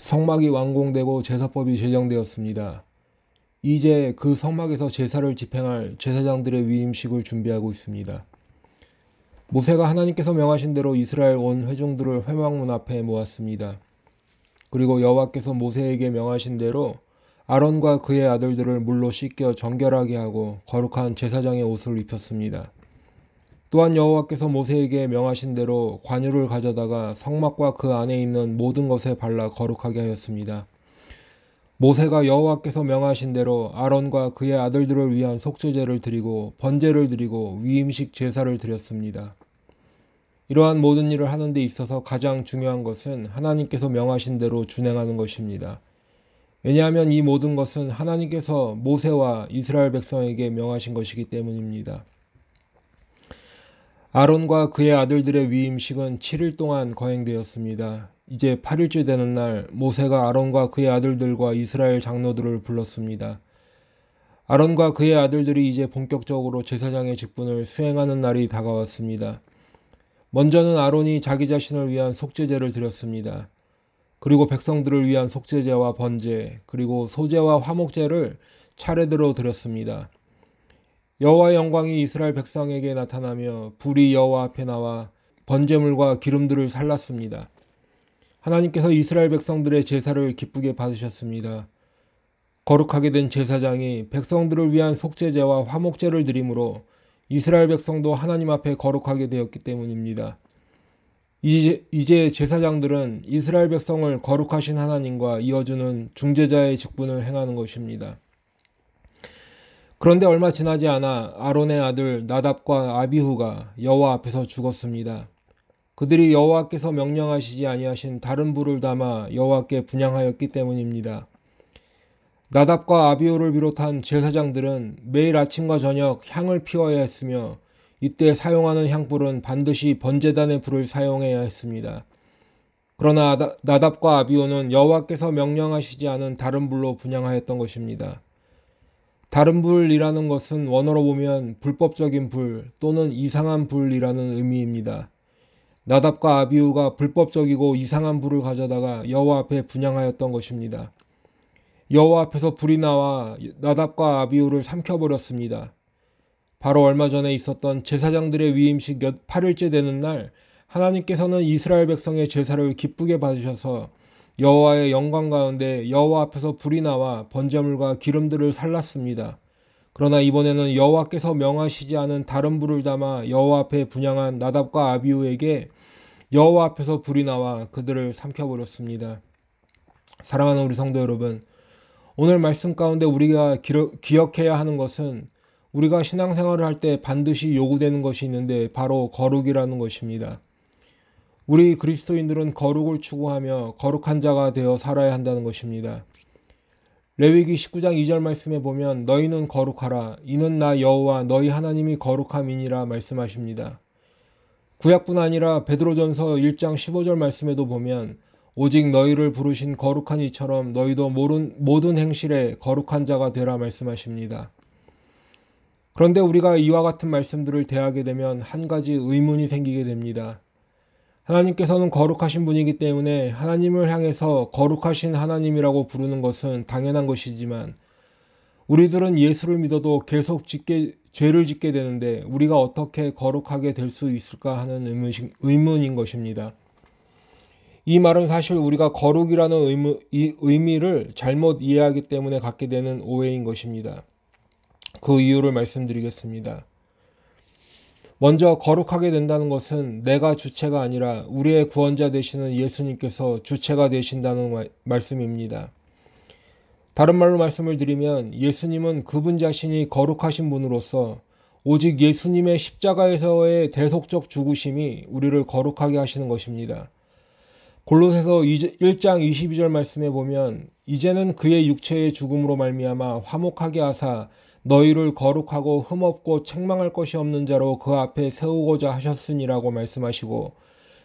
성막이 완공되고 제사법이 제정되었습니다. 이제 그 성막에서 제사를 집행할 제사장들의 위임식을 준비하고 있습니다. 모세가 하나님께서 명하신 대로 이스라엘 온 회중들을 회막문 앞에 모았습니다. 그리고 여호와께서 모세에게 명하신 대로 아론과 그의 아들들을 물로 씻겨 정결하게 하고 거룩한 제사장의 옷을 입혔습니다. 또한 여호와께서 모세에게 명하신 대로 관유를 가져다가 성막과 그 안에 있는 모든 것에 발라 거룩하게 하였습니다. 모세가 여호와께서 명하신 대로 아론과 그의 아들들을 위한 속죄제를 드리고 번제를 드리고 위임식 제사를 드렸습니다. 이러한 모든 일을 하는 데 있어서 가장 중요한 것은 하나님께서 명하신 대로 준행하는 것입니다. 왜냐하면 이 모든 것은 하나님께서 모세와 이스라엘 백성에게 명하신 것이기 때문입니다. 아론과 그의 아들들의 위임식은 7일 동안 거행되었습니다. 이제 8일째 되는 날 모세가 아론과 그의 아들들과 이스라엘 장로들을 불렀습니다. 아론과 그의 아들들이 이제 본격적으로 제사장의 직분을 수행하는 날이 다가왔습니다. 먼저는 아론이 자기 자신을 위한 속죄제를 드렸습니다. 그리고 백성들을 위한 속죄제와 번제, 그리고 소제와 화목제를 차례대로 드렸습니다. 여호와의 영광이 이스라엘 백성에게 나타나며 불이 여호와 앞에 나와 번제물과 기름들을 살랐습니다. 하나님께서 이스라엘 백성들의 제사를 기쁘게 받으셨습니다. 거룩하게 된 제사장이 백성들을 위한 속죄제와 화목제를 드림으로 이스라엘 백성도 하나님 앞에 거룩하게 되었기 때문입니다. 이제, 이제 제사장들은 이스라엘 백성을 거룩하신 하나님과 이어주는 중재자의 직분을 행하는 것입니다. 그런데 얼마 지나지 않아 아론의 아들 나답과 아비후가 여호와 앞에서 죽었습니다. 그들이 여호와께서 명령하시지 아니하신 다른 불을 담아 여호와께 분양하였기 때문입니다. 나답과 아비후를 비롯한 제사장들은 매일 아침과 저녁 향을 피워야 했으며 이때 사용하는 향불은 반드시 번제단의 불을 사용해야 했습니다. 그러나 나답과 아비오는 여호와께서 명령하시지 않은 다른 불로 분양하였던 것입니다. 다른 불이라는 것은 원어로 보면 불법적인 불 또는 이상한 불이라는 의미입니다. 나답과 아비우가 불법적이고 이상한 불을 가져다가 여호와 앞에 분양하였던 것입니다. 여호와 앞에서 불이 나와 나답과 아비우를 삼켜버렸습니다. 바로 얼마 전에 있었던 제사장들의 위임식 8일째 되는 날 하나님께서는 이스라엘 백성의 제사를 기쁘게 받으셔서 여호와의 영광 가운데 여호와 앞에서 불이 나와 번제물과 기름들을 살랐습니다. 그러나 이번에는 여호와께서 명하시지 않은 다른 불을 담아 여호와 앞에 분양한 나답과 아비우에게 여호와 앞에서 불이 나와 그들을 삼켜버렸습니다. 사랑하는 우리 성도 여러분, 오늘 말씀 가운데 우리가 기억해야 하는 것은 우리가 신앙생활을 할 때 반드시 요구되는 것이 있는데 바로 거룩이라는 것입니다. 우리 그리스도인들은 거룩을 추구하며 거룩한 자가 되어 살아야 한다는 것입니다. 레위기 19장 2절 말씀에 보면 너희는 거룩하라 이는 나 여호와 너희 하나님이 거룩함이니라 말씀하십니다. 구약뿐 아니라 베드로전서 1장 15절 말씀에도 보면 오직 너희를 부르신 거룩한 이처럼 너희도 모든, 모든 행실에 거룩한 자가 되라 말씀하십니다. 그런데 우리가 이와 같은 말씀들을 대하게 되면 한 가지 의문이 생기게 됩니다. 하나님께서는 거룩하신 분이기 때문에 하나님을 향해서 거룩하신 하나님이라고 부르는 것은 당연한 것이지만 우리들은 예수를 믿어도 계속 짓게, 죄를 짓게 되는데 우리가 어떻게 거룩하게 될 수 있을까 하는 의문 인 것입니다. 이 말은 사실 우리가 거룩이라는 의무, 의미를 잘못 이해하기 때문에 갖게 되는 오해인 것입니다. 그 이유를 말씀드리겠습니다. 먼저 거룩하게 된다는 것은 내가 주체가 아니라 우리의 구원자 되시는 예수님께서 주체가 되신다는 말씀입니다. 다른 말로 말씀을 드리면 예수님은 그분 자신이 거룩하신 분으로서 오직 예수님의 십자가에서의 대속적 죽으심이 우리를 거룩하게 하시는 것입니다. 골로새서 1장 22절 말씀에 보면 이제는 그의 육체의 죽음으로 말미암아 화목하게 하사 너희를 거룩하고 흠없고 책망할 것이 없는 자로 그 앞에 세우고자 하셨으니라고 말씀하시고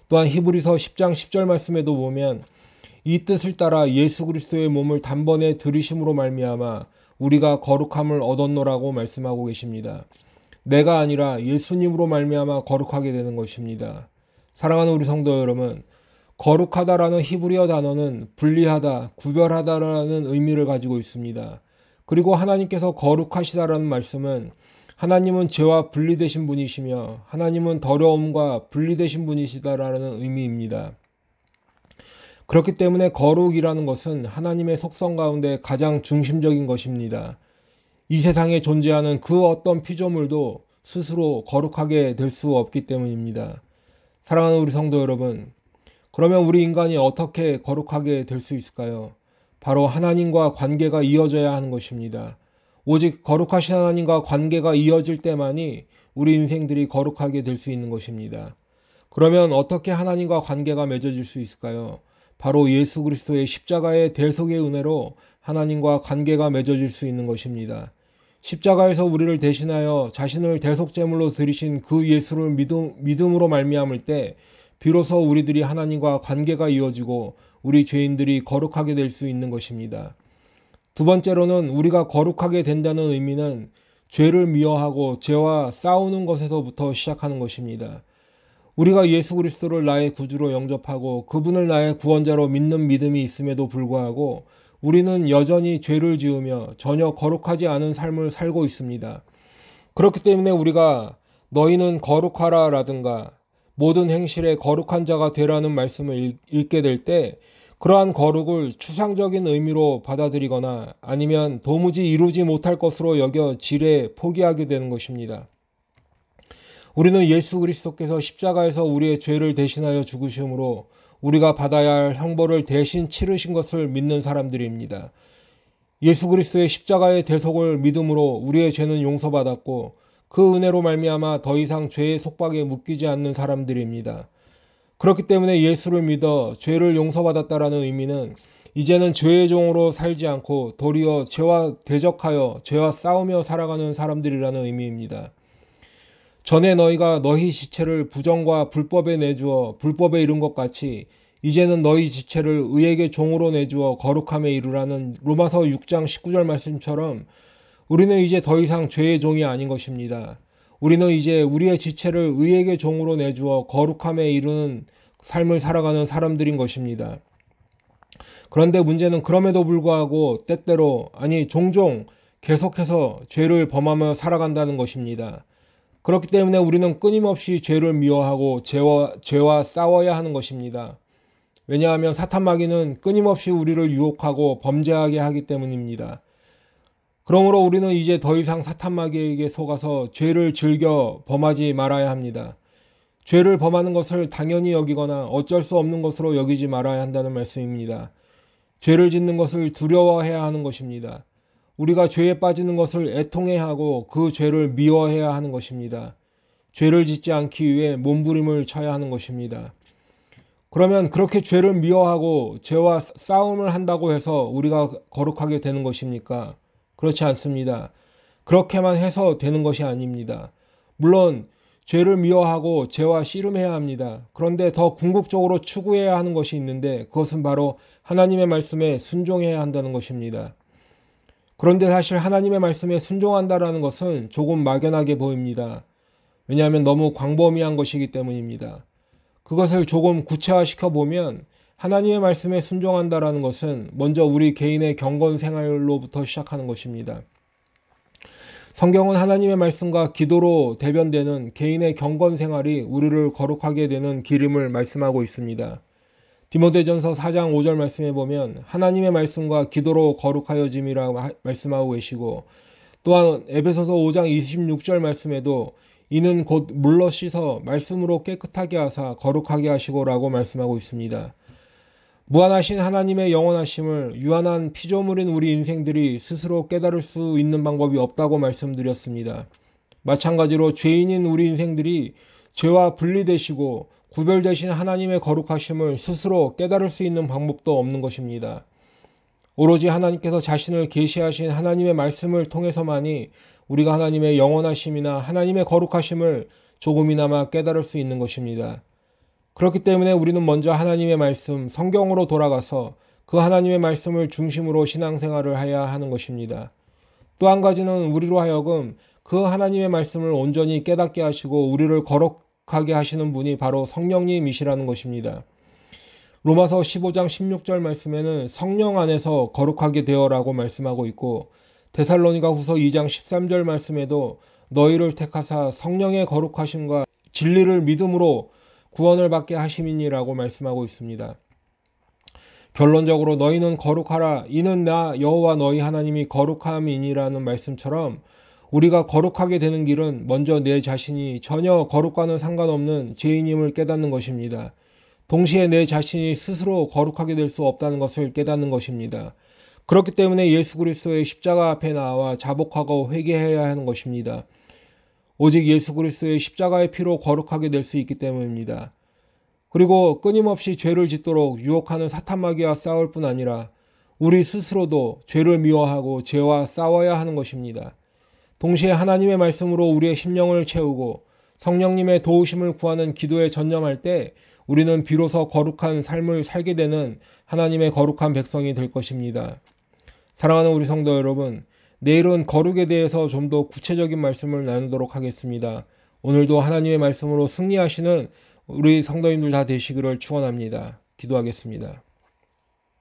또한 히브리서 10장 10절 말씀에도 보면 이 뜻을 따라 예수 그리스도의 몸을 단번에 들이심으로 말미암아 우리가 거룩함을 얻었노라고 말씀하고 계십니다. 내가 아니라 예수님으로 말미암아 거룩하게 되는 것입니다. 사랑하는 우리 성도 여러분, 거룩하다라는 히브리어 단어는 분리하다, 구별하다라는 의미를 가지고 있습니다. 그리고 하나님께서 거룩하시다라는 말씀은 하나님은 죄와 분리되신 분이시며 하나님은 더러움과 분리되신 분이시다라는 의미입니다. 그렇기 때문에 거룩이라는 것은 하나님의 속성 가운데 가장 중심적인 것입니다. 이 세상에 존재하는 그 어떤 피조물도 스스로 거룩하게 될 수 없기 때문입니다. 사랑하는 우리 성도 여러분, 그러면 우리 인간이 어떻게 거룩하게 될 수 있을까요? 바로 하나님과 관계가 이어져야 하는 것입니다. 오직 거룩하신 하나님과 관계가 이어질 때만이 우리 인생들이 거룩하게 될 수 있는 것입니다. 그러면 어떻게 하나님과 관계가 맺어질 수 있을까요? 바로 예수 그리스도의 십자가의 대속의 은혜로 하나님과 관계가 맺어질 수 있는 것입니다. 십자가에서 우리를 대신하여 자신을 대속제물로 드리신 그 예수를 믿음, 믿음으로 말미암을 때 비로소 우리들이 하나님과 관계가 이어지고 우리 죄인들이 거룩하게 될 수 있는 것입니다. 두 번째로는 우리가 거룩하게 된다는 의미는 죄를 미워하고 죄와 싸우는 것에서부터 시작하는 것입니다. 우리가 예수 그리스도를 나의 구주로 영접하고 그분을 나의 구원자로 믿는 믿음이 있음에도 불구하고 우리는 여전히 죄를 지으며 전혀 거룩하지 않은 삶을 살고 있습니다. 그렇기 때문에 우리가 너희는 거룩하라 라든가 모든 행실에 거룩한 자가 되라는 말씀을 읽게 될 때 그러한 거룩을 추상적인 의미로 받아들이거나 아니면 도무지 이루지 못할 것으로 여겨 지레 포기하게 되는 것입니다. 우리는 예수 그리스도께서 십자가에서 우리의 죄를 대신하여 죽으심으로 우리가 받아야 할 형벌을 대신 치르신 것을 믿는 사람들입니다. 예수 그리스도의 십자가의 대속을 믿음으로 우리의 죄는 용서받았고 그 은혜로 말미암아 더 이상 죄의 속박에 묶이지 않는 사람들입니다. 그렇기 때문에 예수를 믿어 죄를 용서받았다라는 의미는 이제는 죄의 종으로 살지 않고 도리어 죄와 대적하여 죄와 싸우며 살아가는 사람들이라는 의미입니다. 전에 너희가 너희 지체를 부정과 불법에 내주어 불법에 이른 것 같이 이제는 너희 지체를 의에게 종으로 내주어 거룩함에 이르라는 로마서 6장 19절 말씀처럼 우리는 이제 더 이상 죄의 종이 아닌 것입니다. 우리는 이제 우리의 지체를 의에게 종으로 내주어 거룩함에 이르는 삶을 살아가는 사람들인 것입니다. 그런데 문제는 그럼에도 불구하고 때때로 아니 종종 계속해서 죄를 범하며 살아간다는 것입니다. 그렇기 때문에 우리는 끊임없이 죄를 미워하고 죄와, 죄와 싸워야 하는 것입니다. 왜냐하면 사탄마귀는 끊임없이 우리를 유혹하고 범죄하게 하기 때문입니다. 그러므로 우리는 이제 더 이상 사탄마귀에게 속아서 죄를 즐겨 범하지 말아야 합니다. 죄를 범하는 것을 당연히 여기거나 어쩔 수 없는 것으로 여기지 말아야 한다는 말씀입니다. 죄를 짓는 것을 두려워해야 하는 것입니다. 우리가 죄에 빠지는 것을 애통해야 하고 그 죄를 미워해야 하는 것입니다. 죄를 짓지 않기 위해 몸부림을 쳐야 하는 것입니다. 그러면 그렇게 죄를 미워하고 죄와 싸움을 한다고 해서 우리가 거룩하게 되는 것입니까? 그렇지 않습니다. 그렇게만 해서 되는 것이 아닙니다. 물론 죄를 미워하고 죄와 씨름해야 합니다. 그런데 더 궁극적으로 추구해야 하는 것이 있는데 그것은 바로 하나님의 말씀에 순종해야 한다는 것입니다. 그런데 사실 하나님의 말씀에 순종한다라는 것은 조금 막연하게 보입니다. 왜냐하면 너무 광범위한 것이기 때문입니다. 그것을 조금 구체화시켜 보면 하나님의 말씀에 순종한다라는 것은 먼저 우리 개인의 경건 생활로부터 시작하는 것입니다. 성경은 하나님의 말씀과 기도로 대변되는 개인의 경건 생활이 우리를 거룩하게 되는 기름을 말씀하고 있습니다. 디모데전서 4장 5절 말씀에 보면 하나님의 말씀과 기도로 거룩하여짐이라고 말씀하고 계시고 또한 에베소서 5장 26절 말씀에도 이는 곧 물러 씻어 말씀으로 깨끗하게 하사 거룩하게 하시고라고 말씀하고 있습니다. 무한하신 하나님의 영원하심을 유한한 피조물인 우리 인생들이 스스로 깨달을 수 있는 방법이 없다고 말씀드렸습니다. 마찬가지로 죄인인 우리 인생들이 죄와 분리되시고 구별되신 하나님의 거룩하심을 스스로 깨달을 수 있는 방법도 없는 것입니다. 오로지 하나님께서 자신을 계시하신 하나님의 말씀을 통해서만이 우리가 하나님의 영원하심이나 하나님의 거룩하심을 조금이나마 깨달을 수 있는 것입니다. 그렇기 때문에 우리는 먼저 하나님의 말씀, 성경으로 돌아가서 그 하나님의 말씀을 중심으로 신앙생활을 해야 하는 것입니다. 또 한 가지는 우리로 하여금 그 하나님의 말씀을 온전히 깨닫게 하시고 우리를 거룩 하게 하시는 분이 바로 성령님이시라는 것입니다. 로마서 15장 16절 말씀에는 성령 안에서 거룩하게 되어라고 말씀하고 있고 데살로니가 후서 2장 13절 말씀에도 너희를 택하사 성령의 거룩하심과 진리를 믿음으로 구원을 받게 하심이니라고 말씀하고 있습니다. 결론적으로 너희는 거룩하라 이는 나 여호와 너희 하나님이 거룩함이니라는 말씀처럼 우리가 거룩하게 되는 길은 먼저 내 자신이 전혀 거룩과는 상관없는 죄인임을 깨닫는 것입니다. 동시에 내 자신이 스스로 거룩하게 될 수 없다는 것을 깨닫는 것입니다. 그렇기 때문에 예수 그리스도의 십자가 앞에 나와 자복하고 회개해야 하는 것입니다. 오직 예수 그리스도의 십자가의 피로 거룩하게 될 수 있기 때문입니다. 그리고 끊임없이 죄를 짓도록 유혹하는 사탄마귀와 싸울 뿐 아니라 우리 스스로도 죄를 미워하고 죄와 싸워야 하는 것입니다. 동시에 하나님의 말씀으로 우리의 심령을 채우고 성령님의 도우심을 구하는 기도에 전념할 때 우리는 비로소 거룩한 삶을 살게 되는 하나님의 거룩한 백성이 될 것입니다. 사랑하는 우리 성도 여러분, 내일은 거룩에 대해서 좀 더 구체적인 말씀을 나누도록 하겠습니다. 오늘도 하나님의 말씀으로 승리하시는 우리 성도님들 다 되시기를 축원합니다. 기도하겠습니다.